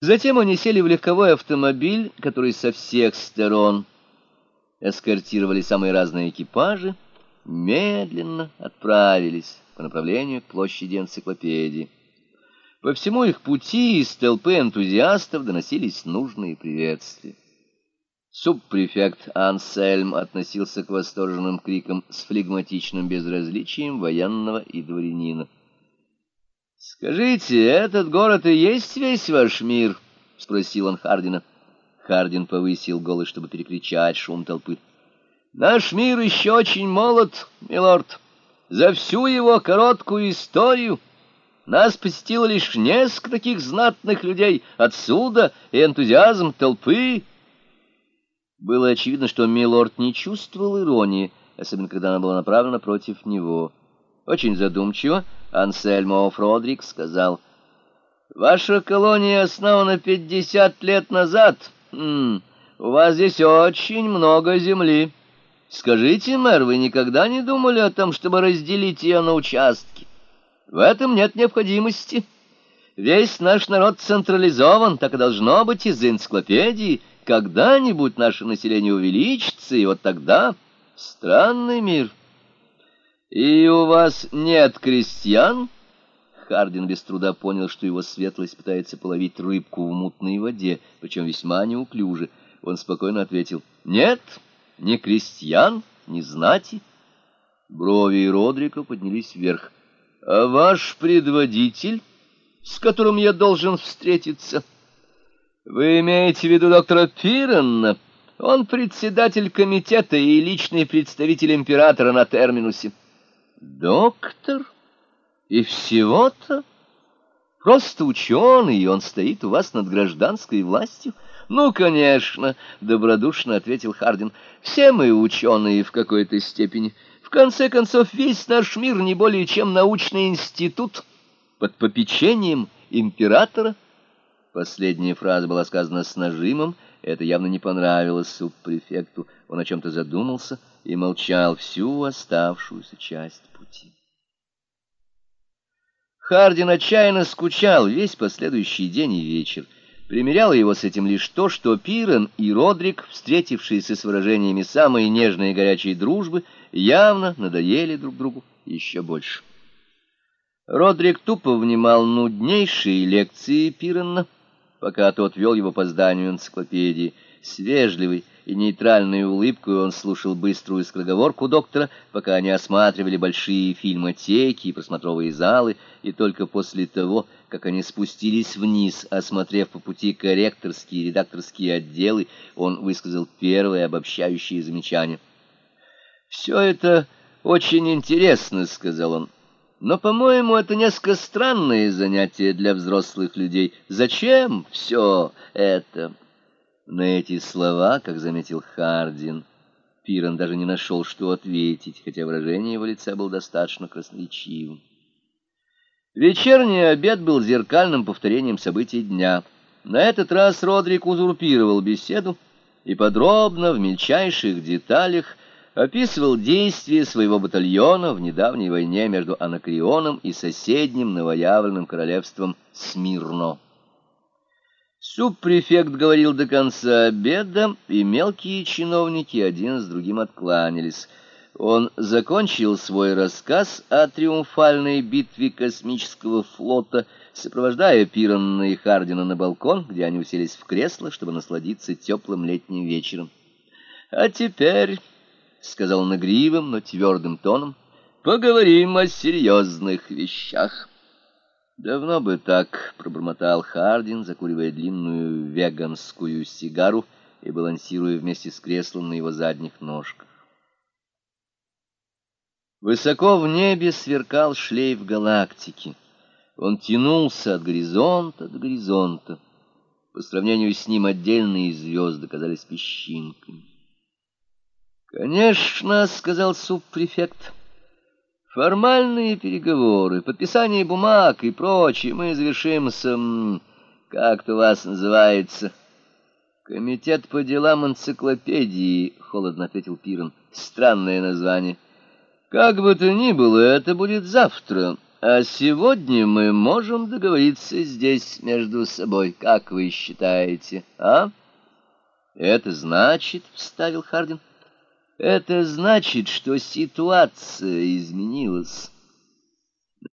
Затем они сели в легковой автомобиль, который со всех сторон эскортировали самые разные экипажи, медленно отправились по направлению к площади энциклопедии. По всему их пути из толпы энтузиастов доносились нужные приветствия. Субпрефект Ансельм относился к восторженным крикам с флегматичным безразличием военного и дворянина. «Скажите, этот город и есть весь ваш мир?» — спросил он Хардина. Хардин повысил голос, чтобы перекричать шум толпы. «Наш мир еще очень молод, милорд. За всю его короткую историю нас посетило лишь несколько таких знатных людей. Отсюда и энтузиазм толпы». Было очевидно, что милорд не чувствовал иронии, особенно когда она была направлена против него. Очень задумчиво Ансельмо Фродрик сказал, «Ваша колония основана пятьдесят лет назад. М -м, у вас здесь очень много земли. Скажите, мэр, вы никогда не думали о том, чтобы разделить ее на участки? В этом нет необходимости. Весь наш народ централизован, так и должно быть из энциклопедии. Когда-нибудь наше население увеличится, и вот тогда странный мир». «И у вас нет крестьян?» Хардин без труда понял, что его светлость пытается половить рыбку в мутной воде, причем весьма неуклюже. Он спокойно ответил, «Нет, ни крестьян, ни знати». Брови Родрика поднялись вверх. «А ваш предводитель, с которым я должен встретиться?» «Вы имеете в виду доктора Пиренна?» Он председатель комитета и личный представитель императора на терминусе. Доктор? И всего-то? Просто ученый, и он стоит у вас над гражданской властью? Ну, конечно, добродушно ответил Хардин. Все мы ученые в какой-то степени. В конце концов, весь наш мир не более чем научный институт под попечением императора. Последняя фраза была сказана с нажимом, это явно не понравилось субпрефекту. Он о чем-то задумался и молчал всю оставшуюся часть пути. Хардин отчаянно скучал весь последующий день и вечер. Примеряло его с этим лишь то, что Пирен и Родрик, встретившиеся с выражениями самой нежной и горячей дружбы, явно надоели друг другу еще больше. Родрик тупо внимал нуднейшие лекции Пиренна, пока тот вел его по зданию энциклопедии. С и нейтральной улыбкой он слушал быструю скороговорку доктора, пока они осматривали большие фильмотеки и просмотровые залы, и только после того, как они спустились вниз, осмотрев по пути корректорские и редакторские отделы, он высказал первое обобщающее замечание. «Все это очень интересно», — сказал он. Но, по-моему, это несколько странное занятие для взрослых людей. Зачем все это? На эти слова, как заметил Хардин, Пирон даже не нашел, что ответить, хотя выражение его лица было достаточно красноречивым. Вечерний обед был зеркальным повторением событий дня. На этот раз Родрик узурпировал беседу и подробно, в мельчайших деталях, описывал действия своего батальона в недавней войне между Анакреоном и соседним новоявленным королевством Смирно. Субпрефект говорил до конца обеда, и мелкие чиновники один с другим откланялись. Он закончил свой рассказ о триумфальной битве космического флота, сопровождая Пирона и Хардина на балкон, где они уселись в кресло, чтобы насладиться теплым летним вечером. «А теперь...» — сказал он игривым, но твердым тоном, — поговорим о серьезных вещах. Давно бы так, — пробормотал Хардин, закуривая длинную веганскую сигару и балансируя вместе с креслом на его задних ножках. Высоко в небе сверкал шлейф галактики. Он тянулся от горизонта до горизонта. По сравнению с ним отдельные звезды казались песчинками. «Конечно», — сказал субпрефект, — «формальные переговоры, подписание бумаг и прочее мы завершим с... как-то вас называется...» «Комитет по делам энциклопедии», — холодно ответил Пирон. «Странное название. Как бы то ни было, это будет завтра. А сегодня мы можем договориться здесь между собой, как вы считаете, а? Это значит, — вставил Хардин, — это значит, что ситуация изменилась.